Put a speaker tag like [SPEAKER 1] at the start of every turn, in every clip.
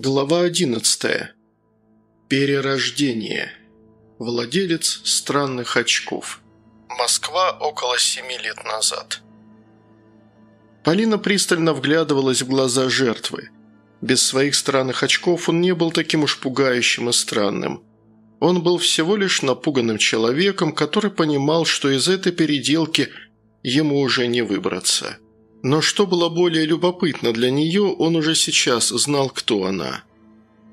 [SPEAKER 1] Глава 11. Перерождение. Владелец странных очков. Москва около семи лет назад. Полина пристально вглядывалась в глаза жертвы. Без своих странных очков он не был таким уж пугающим и странным. Он был всего лишь напуганным человеком, который понимал, что из этой переделки ему уже не выбраться. Но что было более любопытно для нее, он уже сейчас знал, кто она.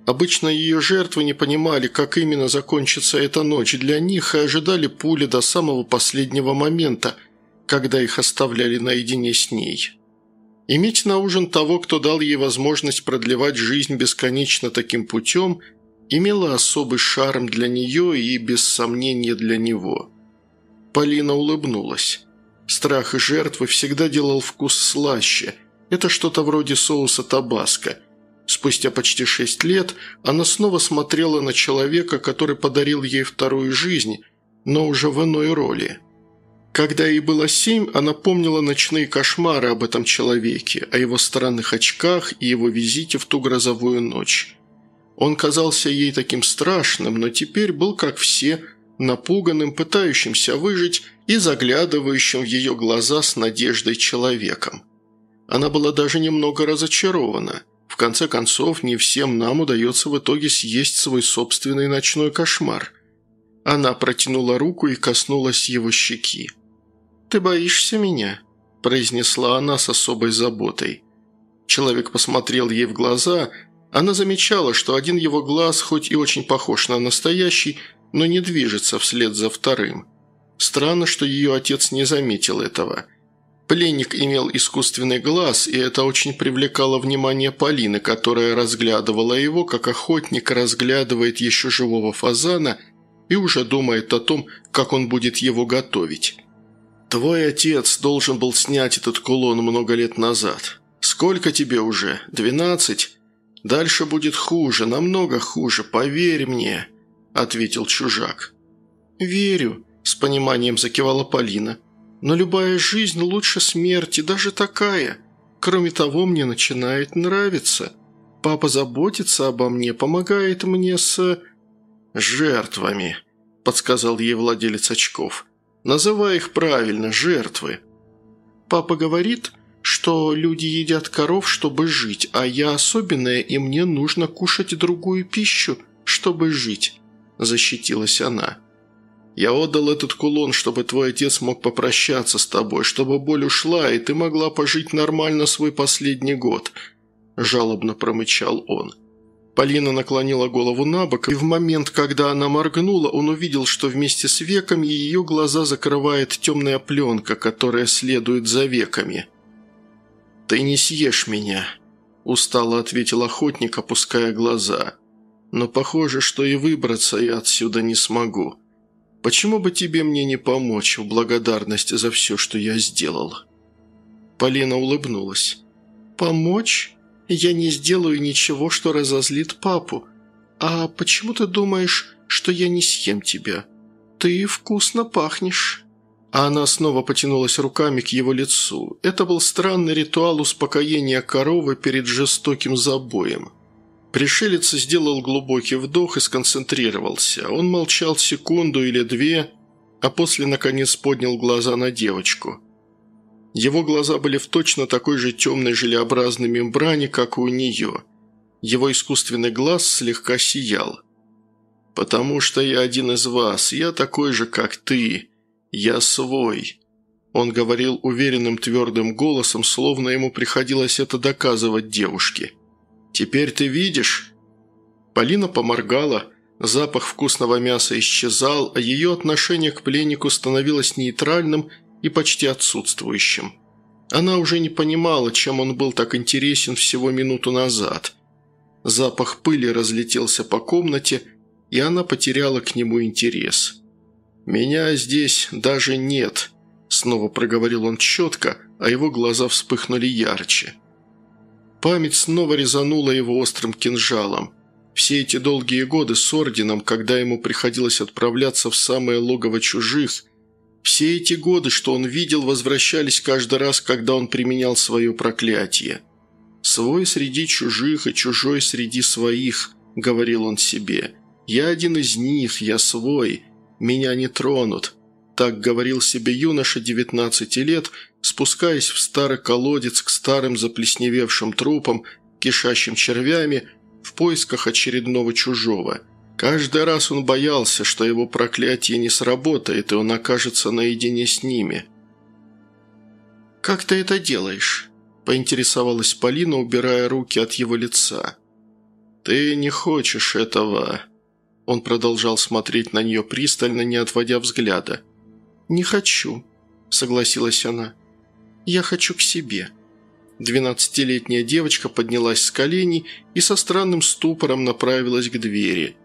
[SPEAKER 1] Обычно ее жертвы не понимали, как именно закончится эта ночь для них и ожидали пули до самого последнего момента, когда их оставляли наедине с ней. Иметь на ужин того, кто дал ей возможность продлевать жизнь бесконечно таким путем, имело особый шарм для нее и, без сомнения, для него. Полина улыбнулась. Страх жертвы всегда делал вкус слаще. Это что-то вроде соуса табаско. Спустя почти шесть лет она снова смотрела на человека, который подарил ей вторую жизнь, но уже в иной роли. Когда ей было семь, она помнила ночные кошмары об этом человеке, о его странных очках и его визите в ту грозовую ночь. Он казался ей таким страшным, но теперь был, как все, напуганным, пытающимся выжить и заглядывающим в ее глаза с надеждой человеком. Она была даже немного разочарована. В конце концов, не всем нам удается в итоге съесть свой собственный ночной кошмар. Она протянула руку и коснулась его щеки. «Ты боишься меня?» – произнесла она с особой заботой. Человек посмотрел ей в глаза. Она замечала, что один его глаз, хоть и очень похож на настоящий, но не движется вслед за вторым. Странно, что ее отец не заметил этого. Пленник имел искусственный глаз, и это очень привлекало внимание Полины, которая разглядывала его, как охотник разглядывает еще живого фазана и уже думает о том, как он будет его готовить. «Твой отец должен был снять этот кулон много лет назад. Сколько тебе уже? Двенадцать? Дальше будет хуже, намного хуже, поверь мне», – ответил чужак. «Верю», с пониманием закивала Полина. «Но любая жизнь лучше смерти, даже такая. Кроме того, мне начинает нравиться. Папа заботится обо мне, помогает мне с... жертвами», – подсказал ей владелец очков. «Называй их правильно, жертвы». «Папа говорит, что люди едят коров, чтобы жить, а я особенная, и мне нужно кушать другую пищу, чтобы жить», – защитилась она. Я отдал этот кулон, чтобы твой отец мог попрощаться с тобой, чтобы боль ушла, и ты могла пожить нормально свой последний год», – жалобно промычал он. Полина наклонила голову на бок, и в момент, когда она моргнула, он увидел, что вместе с веками ее глаза закрывает темная пленка, которая следует за веками. «Ты не съешь меня», – устало ответил охотник, опуская глаза. «Но похоже, что и выбраться я отсюда не смогу». Почему бы тебе мне не помочь в благодарность за все, что я сделал?» Полина улыбнулась. «Помочь? Я не сделаю ничего, что разозлит папу. А почему ты думаешь, что я не съем тебя? Ты вкусно пахнешь». А она снова потянулась руками к его лицу. Это был странный ритуал успокоения коровы перед жестоким забоем. Пришелец сделал глубокий вдох и сконцентрировался. Он молчал секунду или две, а после, наконец, поднял глаза на девочку. Его глаза были в точно такой же темной желеобразной мембране, как у нее. Его искусственный глаз слегка сиял. «Потому что я один из вас, я такой же, как ты. Я свой». Он говорил уверенным твердым голосом, словно ему приходилось это доказывать девушке – «Теперь ты видишь?» Полина поморгала, запах вкусного мяса исчезал, а ее отношение к пленнику становилось нейтральным и почти отсутствующим. Она уже не понимала, чем он был так интересен всего минуту назад. Запах пыли разлетелся по комнате, и она потеряла к нему интерес. «Меня здесь даже нет», – снова проговорил он четко, а его глаза вспыхнули ярче. Память снова резанула его острым кинжалом. Все эти долгие годы с орденом, когда ему приходилось отправляться в самое логово чужих, все эти годы, что он видел, возвращались каждый раз, когда он применял свое проклятие. «Свой среди чужих и чужой среди своих», — говорил он себе. «Я один из них, я свой, меня не тронут». Так говорил себе юноша 19 лет, спускаясь в старый колодец к старым заплесневевшим трупам, кишащим червями, в поисках очередного чужого. Каждый раз он боялся, что его проклятие не сработает, и он окажется наедине с ними. «Как ты это делаешь?» – поинтересовалась Полина, убирая руки от его лица. «Ты не хочешь этого...» Он продолжал смотреть на нее пристально, не отводя взгляда. «Не хочу», – согласилась она. «Я хочу к себе». Двенадцатилетняя девочка поднялась с коленей и со странным ступором направилась к двери.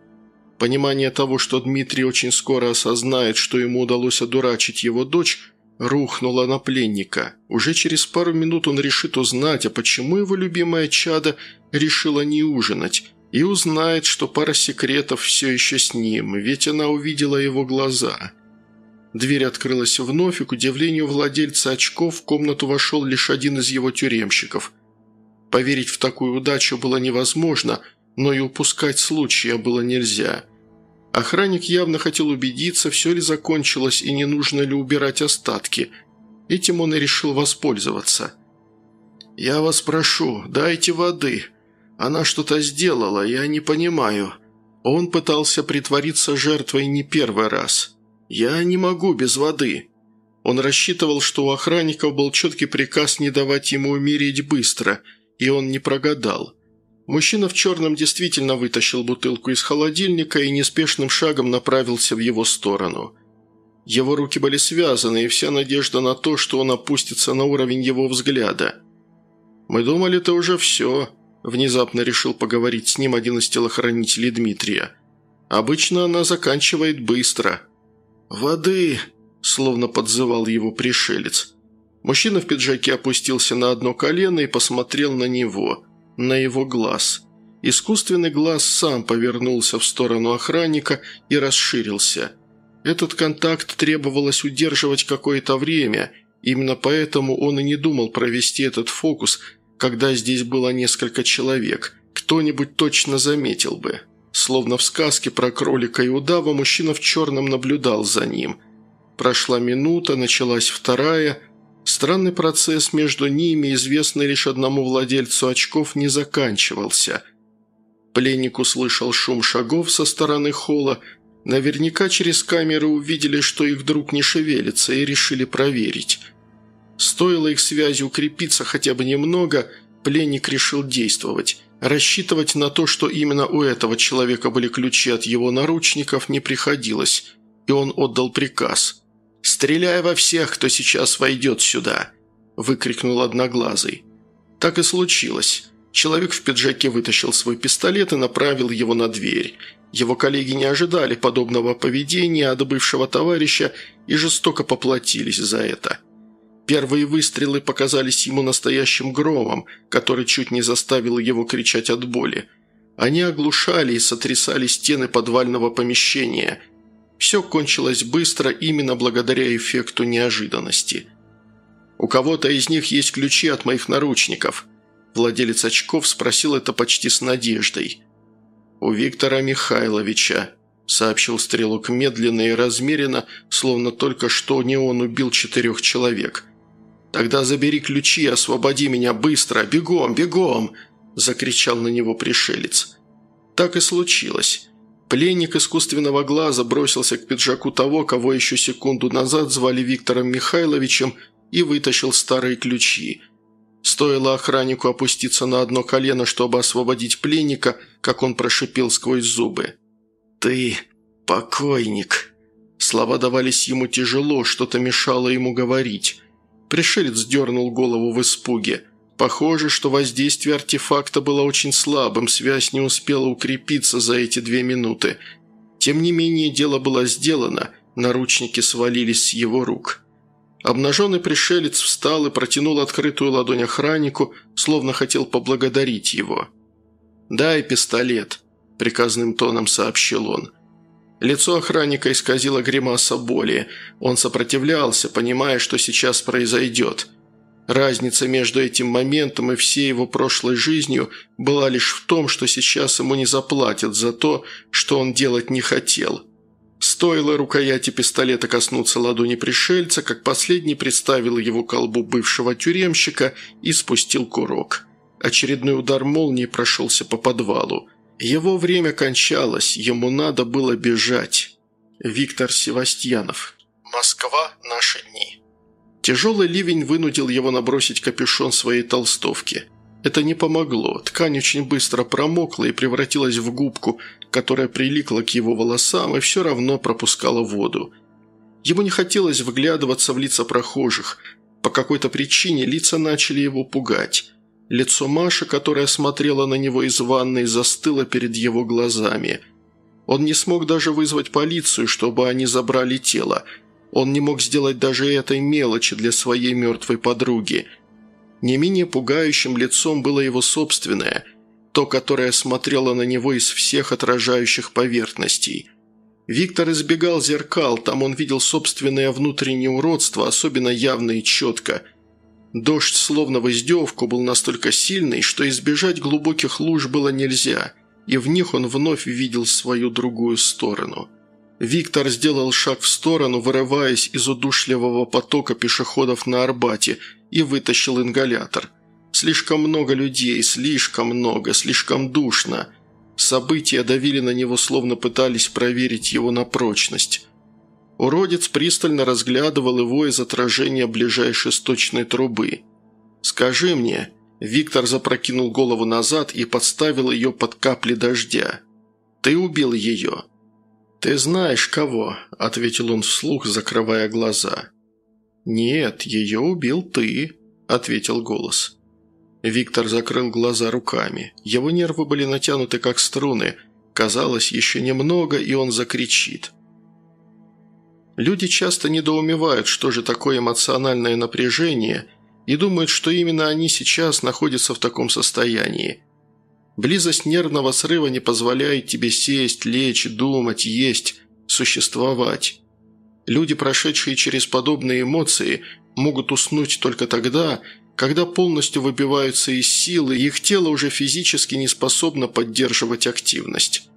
[SPEAKER 1] Понимание того, что Дмитрий очень скоро осознает, что ему удалось одурачить его дочь, рухнуло на пленника. Уже через пару минут он решит узнать, а почему его любимая чада решила не ужинать, и узнает, что пара секретов все еще с ним, ведь она увидела его глаза. Дверь открылась вновь, и, к удивлению владельца очков, в комнату вошел лишь один из его тюремщиков. Поверить в такую удачу было невозможно, но и упускать случая было нельзя. Охранник явно хотел убедиться, все ли закончилось и не нужно ли убирать остатки. Этим он и решил воспользоваться. «Я вас прошу, дайте воды. Она что-то сделала, я не понимаю». Он пытался притвориться жертвой не первый раз. «Я не могу без воды». Он рассчитывал, что у охранников был четкий приказ не давать ему умереть быстро, и он не прогадал. Мужчина в черном действительно вытащил бутылку из холодильника и неспешным шагом направился в его сторону. Его руки были связаны, и вся надежда на то, что он опустится на уровень его взгляда. «Мы думали, это уже все», – внезапно решил поговорить с ним один из телохранителей Дмитрия. «Обычно она заканчивает быстро». «Воды!» – словно подзывал его пришелец. Мужчина в пиджаке опустился на одно колено и посмотрел на него, на его глаз. Искусственный глаз сам повернулся в сторону охранника и расширился. Этот контакт требовалось удерживать какое-то время, именно поэтому он и не думал провести этот фокус, когда здесь было несколько человек. Кто-нибудь точно заметил бы. Словно в сказке про кролика и удава, мужчина в черном наблюдал за ним. Прошла минута, началась вторая. Странный процесс между ними, известный лишь одному владельцу очков, не заканчивался. Пленник услышал шум шагов со стороны холла. Наверняка через камеры увидели, что их друг не шевелится, и решили проверить. Стоило их связи укрепиться хотя бы немного, пленник решил действовать. Рассчитывать на то, что именно у этого человека были ключи от его наручников, не приходилось, и он отдал приказ. «Стреляй во всех, кто сейчас войдет сюда!» – выкрикнул Одноглазый. Так и случилось. Человек в пиджаке вытащил свой пистолет и направил его на дверь. Его коллеги не ожидали подобного поведения от бывшего товарища и жестоко поплатились за это. Первые выстрелы показались ему настоящим громом, который чуть не заставил его кричать от боли. Они оглушали и сотрясали стены подвального помещения. Все кончилось быстро именно благодаря эффекту неожиданности. «У кого-то из них есть ключи от моих наручников», Владелец очков спросил это почти с надеждой. «У Виктора Михайловича», – сообщил Стрелок медленно и размеренно, словно только что не он убил четырех человек. «Тогда забери ключи, освободи меня быстро! Бегом, бегом!» – закричал на него пришелец. Так и случилось. Пленник искусственного глаза бросился к пиджаку того, кого еще секунду назад звали Виктором Михайловичем, и вытащил старые ключи. Стоило охраннику опуститься на одно колено, чтобы освободить пленника, как он прошипел сквозь зубы. «Ты покойник!» Слова давались ему тяжело, что-то мешало ему говорить. Пришелец дернул голову в испуге. Похоже, что воздействие артефакта было очень слабым, связь не успела укрепиться за эти две минуты. Тем не менее, дело было сделано, наручники свалились с его рук. Обнаженный пришелец встал и протянул открытую ладонь охраннику, словно хотел поблагодарить его. «Дай пистолет», – приказным тоном сообщил он. Лицо охранника исказило гримаса боли. Он сопротивлялся, понимая, что сейчас произойдет. Разница между этим моментом и всей его прошлой жизнью была лишь в том, что сейчас ему не заплатят за то, что он делать не хотел. Стоило рукояти пистолета коснуться ладони пришельца, как последний представил его колбу бывшего тюремщика и спустил курок. Очередной удар молнии прошелся по подвалу. Его время кончалось, ему надо было бежать. Виктор Севастьянов. Москва. Наши дни. Тяжелый ливень вынудил его набросить капюшон своей толстовки. Это не помогло, ткань очень быстро промокла и превратилась в губку, которая прилипла к его волосам и все равно пропускала воду. Ему не хотелось вглядываться в лица прохожих. По какой-то причине лица начали его пугать. Лицо Маши, которая смотрела на него из ванной, застыло перед его глазами. Он не смог даже вызвать полицию, чтобы они забрали тело – он не мог сделать даже этой мелочи для своей мертвой подруги. Не менее пугающим лицом было его собственное, то, которое смотрело на него из всех отражающих поверхностей. Виктор избегал зеркал, там он видел собственное внутреннее уродство, особенно явно и четко. Дождь, словно в издевку, был настолько сильный, что избежать глубоких луж было нельзя, и в них он вновь видел свою другую сторону – Виктор сделал шаг в сторону, вырываясь из удушливого потока пешеходов на Арбате, и вытащил ингалятор. Слишком много людей, слишком много, слишком душно. События давили на него, словно пытались проверить его на прочность. Уродец пристально разглядывал его из отражения ближайшей сточной трубы. «Скажи мне», Виктор запрокинул голову назад и подставил ее под капли дождя. «Ты убил ее?» «Ты знаешь кого», – ответил он вслух, закрывая глаза. «Нет, ее убил ты», – ответил голос. Виктор закрыл глаза руками. Его нервы были натянуты как струны. Казалось, еще немного, и он закричит. Люди часто недоумевают, что же такое эмоциональное напряжение, и думают, что именно они сейчас находятся в таком состоянии. Близость нервного срыва не позволяет тебе сесть, лечь, думать, есть, существовать. Люди, прошедшие через подобные эмоции, могут уснуть только тогда, когда полностью выбиваются из силы, и их тело уже физически не способно поддерживать активность.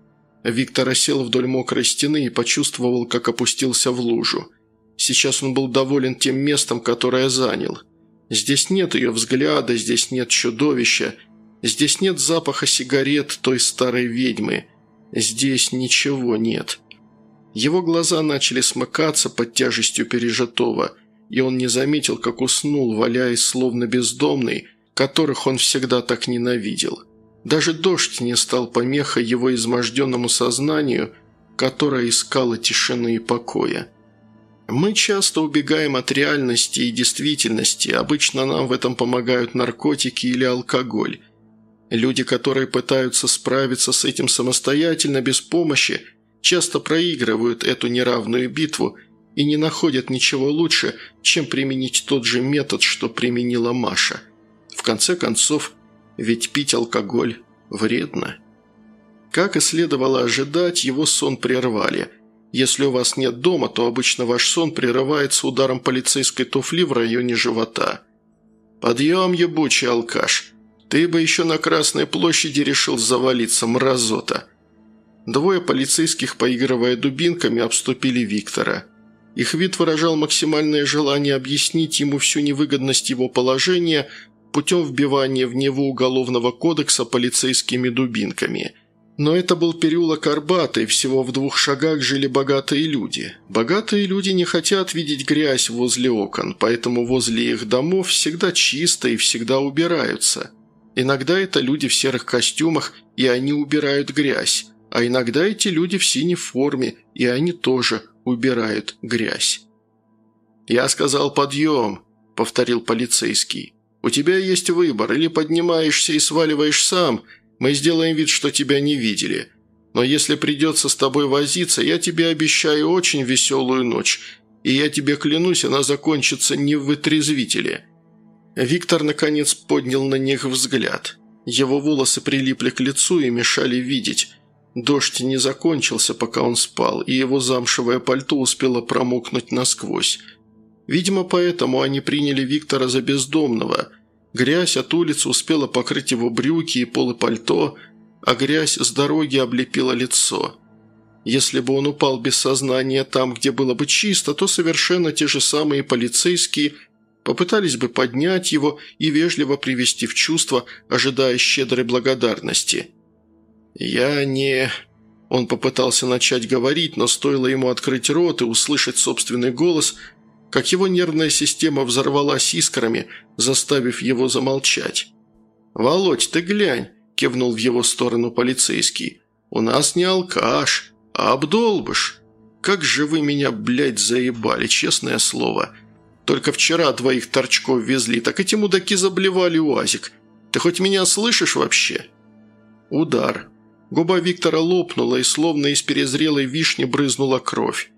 [SPEAKER 1] Виктор осел вдоль мокрой стены и почувствовал, как опустился в лужу. Сейчас он был доволен тем местом, которое занял. Здесь нет ее взгляда, здесь нет чудовища – Здесь нет запаха сигарет той старой ведьмы. Здесь ничего нет. Его глаза начали смыкаться под тяжестью пережитого, и он не заметил, как уснул, валяясь словно бездомный, которых он всегда так ненавидел. Даже дождь не стал помехой его изможденному сознанию, которое искало тишины и покоя. Мы часто убегаем от реальности и действительности, обычно нам в этом помогают наркотики или алкоголь – Люди, которые пытаются справиться с этим самостоятельно, без помощи, часто проигрывают эту неравную битву и не находят ничего лучше, чем применить тот же метод, что применила Маша. В конце концов, ведь пить алкоголь вредно. Как и следовало ожидать, его сон прервали. Если у вас нет дома, то обычно ваш сон прерывается ударом полицейской туфли в районе живота. «Подъем, ебучий алкаш!» Ты бы еще на Красной площади решил завалиться, мразота!» Двое полицейских, поигрывая дубинками, обступили Виктора. Их вид выражал максимальное желание объяснить ему всю невыгодность его положения путем вбивания в него уголовного кодекса полицейскими дубинками. Но это был переулок Арбата, и всего в двух шагах жили богатые люди. Богатые люди не хотят видеть грязь возле окон, поэтому возле их домов всегда чисто и всегда убираются – Иногда это люди в серых костюмах, и они убирают грязь, а иногда эти люди в синей форме, и они тоже убирают грязь. «Я сказал подъем», – повторил полицейский. «У тебя есть выбор, или поднимаешься и сваливаешь сам, мы сделаем вид, что тебя не видели. Но если придется с тобой возиться, я тебе обещаю очень веселую ночь, и я тебе клянусь, она закончится не в вытрезвителе». Виктор, наконец, поднял на них взгляд. Его волосы прилипли к лицу и мешали видеть. Дождь не закончился, пока он спал, и его замшевое пальто успело промокнуть насквозь. Видимо, поэтому они приняли Виктора за бездомного. Грязь от улицы успела покрыть его брюки и полы пальто, а грязь с дороги облепила лицо. Если бы он упал без сознания там, где было бы чисто, то совершенно те же самые полицейские попытались бы поднять его и вежливо привести в чувство, ожидая щедрой благодарности. «Я не...» Он попытался начать говорить, но стоило ему открыть рот и услышать собственный голос, как его нервная система взорвалась искрами, заставив его замолчать. «Володь, ты глянь!» – кивнул в его сторону полицейский. «У нас не алкаш, а обдолбыш. Как же вы меня, блядь, заебали, честное слово. Только вчера двоих торчков везли, так эти мудаки заблевали УАЗик. Ты хоть меня слышишь вообще?» Удар. Губа Виктора лопнула, и словно из перезрелой вишни брызнула кровь.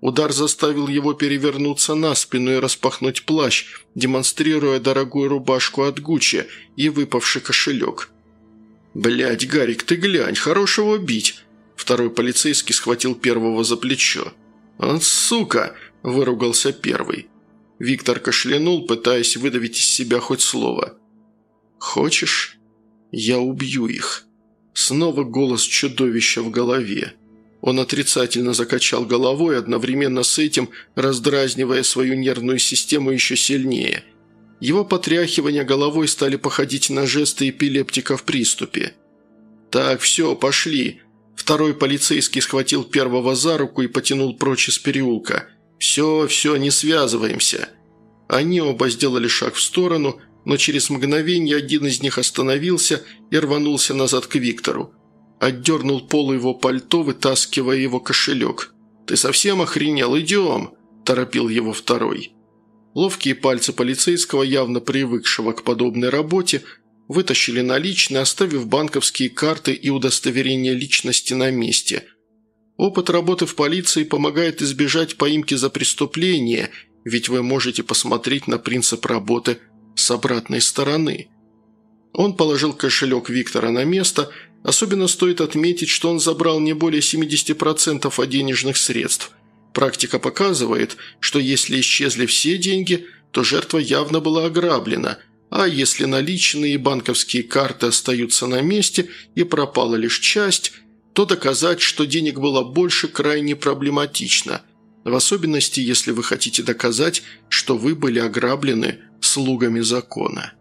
[SPEAKER 1] Удар заставил его перевернуться на спину и распахнуть плащ, демонстрируя дорогую рубашку от Гуччи и выпавший кошелек. «Блядь, Гарик, ты глянь, хорошего бить!» Второй полицейский схватил первого за плечо. «Он, сука!» – выругался первый. Виктор кашлянул, пытаясь выдавить из себя хоть слово. «Хочешь? Я убью их». Снова голос чудовища в голове. Он отрицательно закачал головой, одновременно с этим раздразнивая свою нервную систему еще сильнее. Его потряхивания головой стали походить на жесты эпилептика в приступе. «Так, все, пошли». Второй полицейский схватил первого за руку и потянул прочь из переулка. «Все, все, не связываемся». Они оба сделали шаг в сторону, но через мгновение один из них остановился и рванулся назад к Виктору. Отдернул пол его пальто, вытаскивая его кошелек. «Ты совсем охренел? Идем!» – торопил его второй. Ловкие пальцы полицейского, явно привыкшего к подобной работе, вытащили наличные, оставив банковские карты и удостоверение личности на месте. Опыт работы в полиции помогает избежать поимки за преступление, ведь вы можете посмотреть на принцип работы с обратной стороны. Он положил кошелек Виктора на место – Особенно стоит отметить, что он забрал не более 70% от денежных средств. Практика показывает, что если исчезли все деньги, то жертва явно была ограблена, а если наличные и банковские карты остаются на месте и пропала лишь часть, то доказать, что денег было больше, крайне проблематично, в особенности, если вы хотите доказать, что вы были ограблены слугами закона.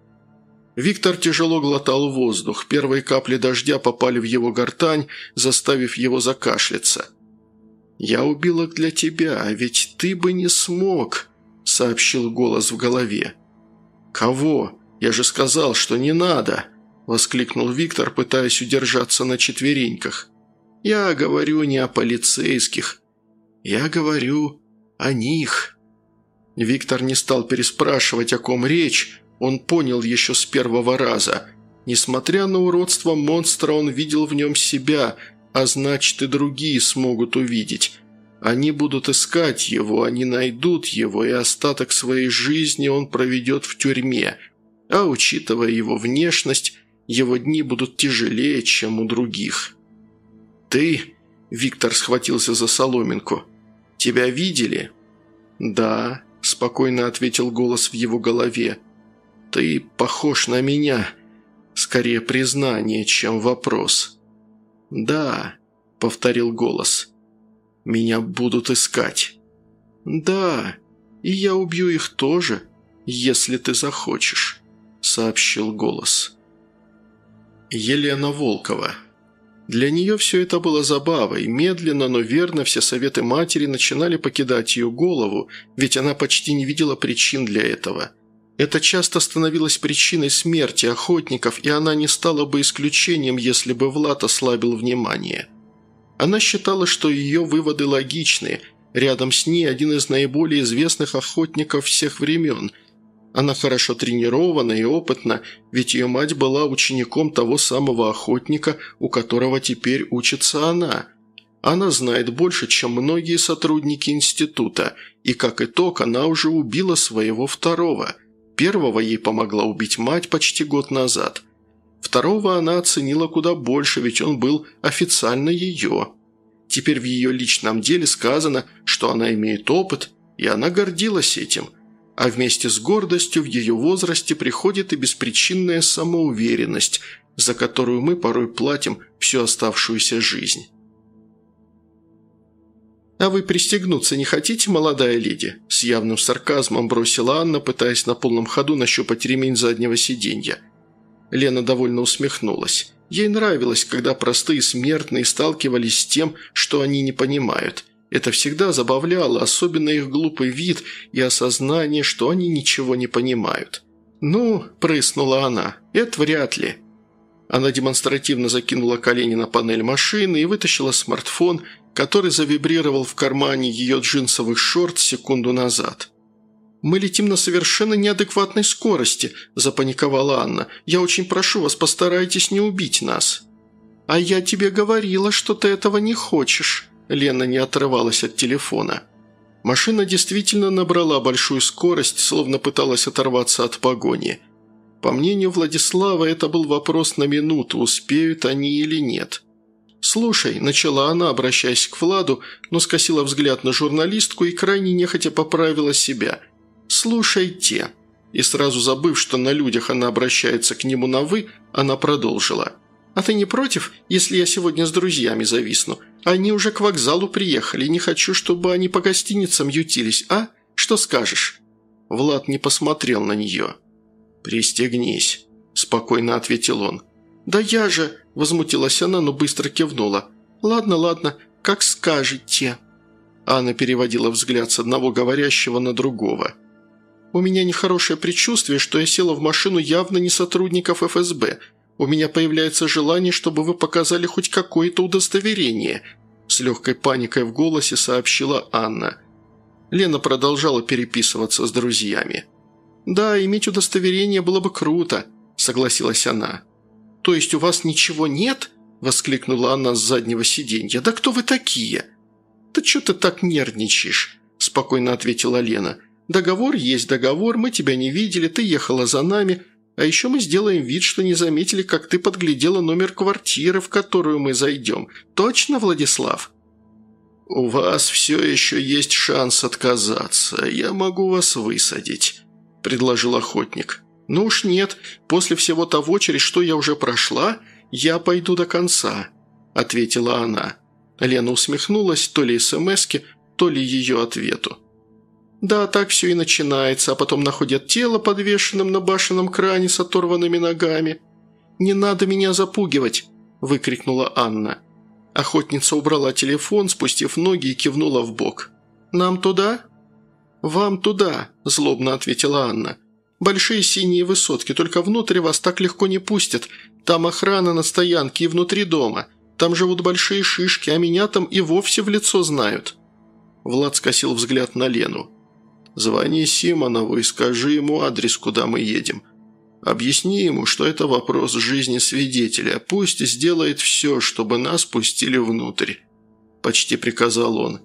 [SPEAKER 1] Виктор тяжело глотал воздух. Первые капли дождя попали в его гортань, заставив его закашляться. «Я убил их для тебя, а ведь ты бы не смог», – сообщил голос в голове. «Кого? Я же сказал, что не надо!» – воскликнул Виктор, пытаясь удержаться на четвереньках. «Я говорю не о полицейских. Я говорю о них». Виктор не стал переспрашивать, о ком речь, он понял еще с первого раза. Несмотря на уродство монстра, он видел в нем себя, а значит и другие смогут увидеть. Они будут искать его, они найдут его, и остаток своей жизни он проведет в тюрьме. А учитывая его внешность, его дни будут тяжелее, чем у других. «Ты...» – Виктор схватился за соломинку. «Тебя видели?» «Да», – спокойно ответил голос в его голове. «Ты похож на меня. Скорее признание, чем вопрос». «Да», — повторил голос. «Меня будут искать». «Да, и я убью их тоже, если ты захочешь», — сообщил голос. Елена Волкова. Для нее все это было забавой. Медленно, но верно все советы матери начинали покидать ее голову, ведь она почти не видела причин для этого – это часто становилось причиной смерти охотников, и она не стала бы исключением, если бы Влад ослабил внимание. Она считала, что ее выводы логичны. Рядом с ней один из наиболее известных охотников всех времен. Она хорошо тренирована и опытна, ведь ее мать была учеником того самого охотника, у которого теперь учится она. Она знает больше, чем многие сотрудники института, и как итог она уже убила своего второго – Первого ей помогла убить мать почти год назад. Второго она оценила куда больше, ведь он был официально ее. Теперь в ее личном деле сказано, что она имеет опыт, И она гордилась этим. А вместе с гордостью в ее возрасте приходит и беспричинная самоуверенность, за которую мы порой платим всю оставшуюся жизнь. «А вы пристегнуться не хотите, молодая леди?» С явным сарказмом бросила Анна, пытаясь на полном ходу нащупать ремень заднего сиденья. Лена довольно усмехнулась. Ей нравилось, когда простые смертные сталкивались с тем, что они не понимают. Это всегда забавляло, особенно их глупый вид и осознание, что они ничего не понимают. «Ну», – прыснула она, – «это вряд ли». Она демонстративно закинула колени на панель машины и вытащила смартфон – который завибрировал в кармане ее джинсовых шорт секунду назад. «Мы летим на совершенно неадекватной скорости», – запаниковала Анна. «Я очень прошу вас, постарайтесь не убить нас». «А я тебе говорила, что ты этого не хочешь», – Лена не отрывалась от телефона. Машина действительно набрала большую скорость, словно пыталась оторваться от погони. По мнению Владислава, это был вопрос на минуту, успеют они или нет. «Слушай», – начала она, обращаясь к Владу, но скосила взгляд на журналистку и крайне нехотя поправила себя. «Слушайте». И сразу забыв, что на людях она обращается к нему на «вы», она продолжила. «А ты не против, если я сегодня с друзьями зависну? Они уже к вокзалу приехали, не хочу, чтобы они по гостиницам ютились, а? Что скажешь?» Влад не посмотрел на нее. «Пристегнись», – спокойно ответил он. «Да я же...» – возмутилась она, но быстро кивнула. «Ладно, ладно, как скажете». Анна переводила взгляд с одного говорящего на другого. «У меня нехорошее предчувствие, что я села в машину явно не сотрудников ФСБ. У меня появляется желание, чтобы вы показали хоть какое-то удостоверение», с легкой паникой в голосе сообщила Анна. Лена продолжала переписываться с друзьями. «Да, иметь удостоверение было бы круто», – согласилась она. «То есть у вас ничего нет?» – воскликнула она с заднего сиденья. «Да кто вы такие?» «Да что ты так нервничаешь?» – спокойно ответила Лена. «Договор есть договор, мы тебя не видели, ты ехала за нами, а еще мы сделаем вид, что не заметили, как ты подглядела номер квартиры, в которую мы зайдем. Точно, Владислав?» «У вас все еще есть шанс отказаться. Я могу вас высадить», – предложил охотник. «Ну уж нет, после всего того, через что я уже прошла, я пойду до конца», – ответила она. Лена усмехнулась то ли смс то ли ее ответу. «Да, так все и начинается, а потом находят тело, подвешенным на башенном кране с оторванными ногами. Не надо меня запугивать!» – выкрикнула Анна. Охотница убрала телефон, спустив ноги и кивнула в бок. «Нам туда?» «Вам туда», – злобно ответила Анна. Большие синие высотки, только внутрь вас так легко не пустят. Там охрана на стоянке и внутри дома. Там живут большие шишки, а меня там и вовсе в лицо знают». Влад скосил взгляд на Лену. «Звони Симонову и скажи ему адрес, куда мы едем. Объясни ему, что это вопрос жизни свидетеля. Пусть сделает все, чтобы нас пустили внутрь», – почти приказал он.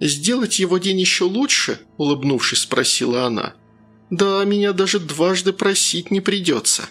[SPEAKER 1] «Сделать его день еще лучше?» – улыбнувшись, спросила она. «Да, меня даже дважды просить не придется».